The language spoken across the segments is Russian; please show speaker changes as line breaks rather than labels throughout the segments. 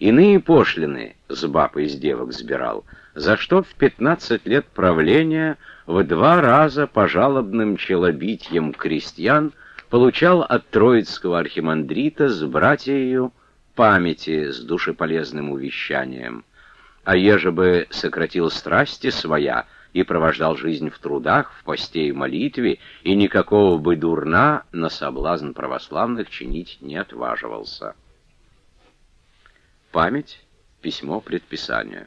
Иные пошлины с баб из девок сбирал, за что в пятнадцать лет правления в два раза по жалобным челобитьям крестьян получал от троицкого архимандрита с братьею памяти с душеполезным увещанием. А еже бы сократил страсти своя и провождал жизнь в трудах, в посте и молитве, и никакого бы дурна на соблазн православных чинить не отваживался. Память, письмо, предписание.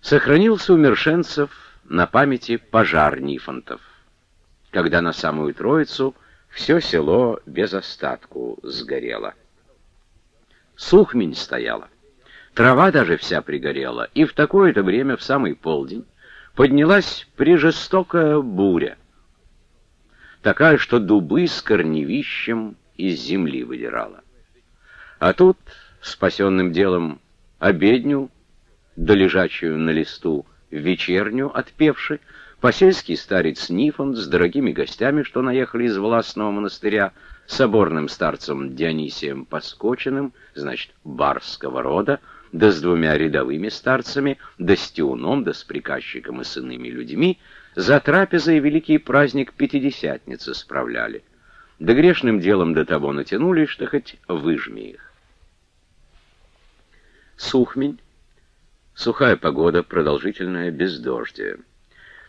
Сохранился у Мершенцев на памяти пожар Нифонтов, когда на самую Троицу все село без остатку сгорело. Сухмень стояла. Трава даже вся пригорела, и в такое-то время, в самый полдень, поднялась прижестокая буря, такая, что дубы с корневищем из земли выдирала. А тут, спасенным делом, обедню, долежачую на листу, вечерню отпевши, посельский старец Нифон с дорогими гостями, что наехали из властного монастыря, соборным старцем Дионисием Поскоченным, значит, барского рода, да с двумя рядовыми старцами, да с Тиуном, да с приказчиком и с иными людьми, за трапезой великий праздник Пятидесятницы справляли. Да грешным делом до того натянули, что хоть выжми их. Сухмень. Сухая погода, продолжительное бездождие.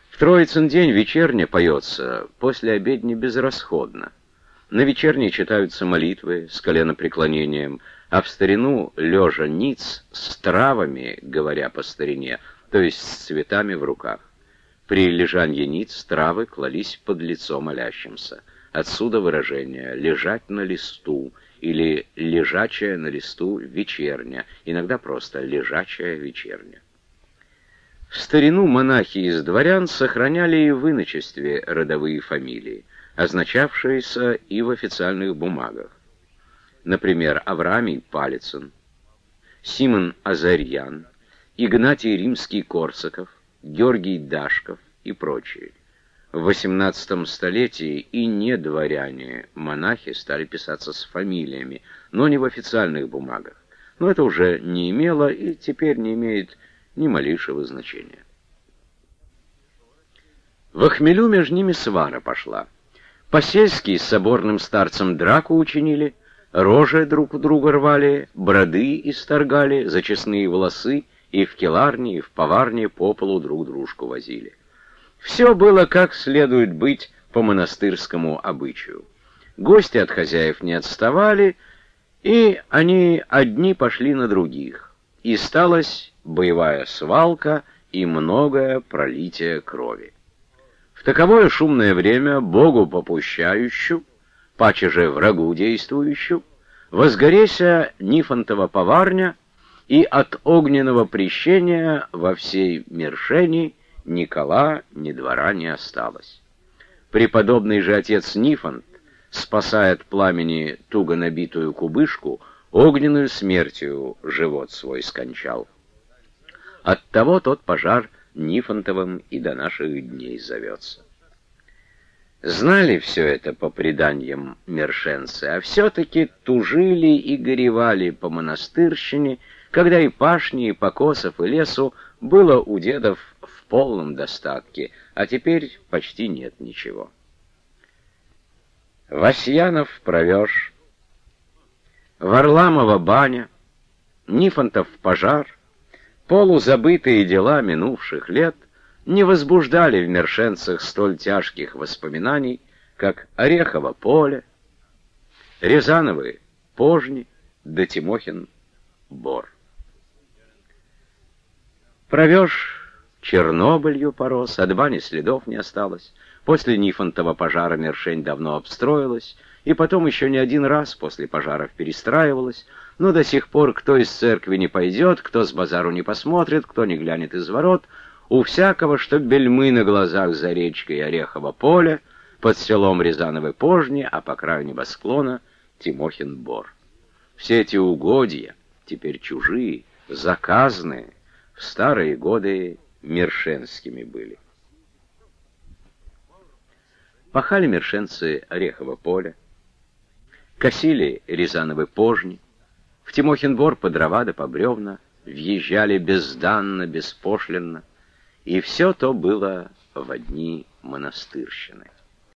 В Троицын день вечерня поется, после обедни безрасходно. На вечерней читаются молитвы с коленопреклонением, а в старину лежа ниц с травами, говоря по старине, то есть с цветами в руках. При лежанье ниц травы клались под лицо молящимся. Отсюда выражение «лежать на листу» или «лежачая на листу вечерня», иногда просто «лежачая вечерня». В старину монахи из дворян сохраняли и в иночестве родовые фамилии, означавшиеся и в официальных бумагах. Например, Авраамий Палицын, Симон Азарьян, Игнатий Римский-Корсаков, Георгий Дашков и прочие. В XVIII столетии и не дворяне, монахи стали писаться с фамилиями, но не в официальных бумагах. Но это уже не имело и теперь не имеет ни малейшего значения. В охмелю между ними свара пошла. Посельские с соборным старцем драку учинили — Рожи друг у друга рвали, броды исторгали, зачесные волосы, и в келарне, и в поварне по полу друг дружку возили. Все было как следует быть по монастырскому обычаю. Гости от хозяев не отставали, и они одни пошли на других. И сталась боевая свалка и многое пролитие крови. В таковое шумное время Богу попущающую паче же врагу действующую, возгореся Нифонтова поварня, и от огненного прещения во всей Мершени Никола ни двора не осталось. Преподобный же отец Нифонт, спасая от пламени туго набитую кубышку, огненную смертью живот свой скончал. Оттого тот пожар Нифонтовым и до наших дней зовется. Знали все это по преданиям мершенцы, а все-таки тужили и горевали по монастырщине, когда и пашни, и покосов, и лесу было у дедов полном достатке, а теперь почти нет ничего. Васьянов провеж, Варламова баня, Нифонтов пожар, полузабытые дела минувших лет — не возбуждали в мершенцах столь тяжких воспоминаний, как Орехово поле, Рязановы пожни, да Тимохин бор. Провеж Чернобылью порос, от бани следов не осталось. После Нифонтова пожара Мершень давно обстроилась, и потом еще не один раз после пожаров перестраивалась, но до сих пор кто из церкви не пойдет, кто с базару не посмотрит, кто не глянет из ворот — у всякого, что бельмы на глазах за речкой Орехово поле, под селом Рязановой пожни, а по краю небосклона Тимохин бор. Все эти угодья, теперь чужие, заказные, в старые годы мершенскими были. Пахали мершенцы Орехово поле, косили Рязановы пожни, В Тимохин двор по дрова да по бревна въезжали безданно, беспошлинно, и все то было в одни монастырщины.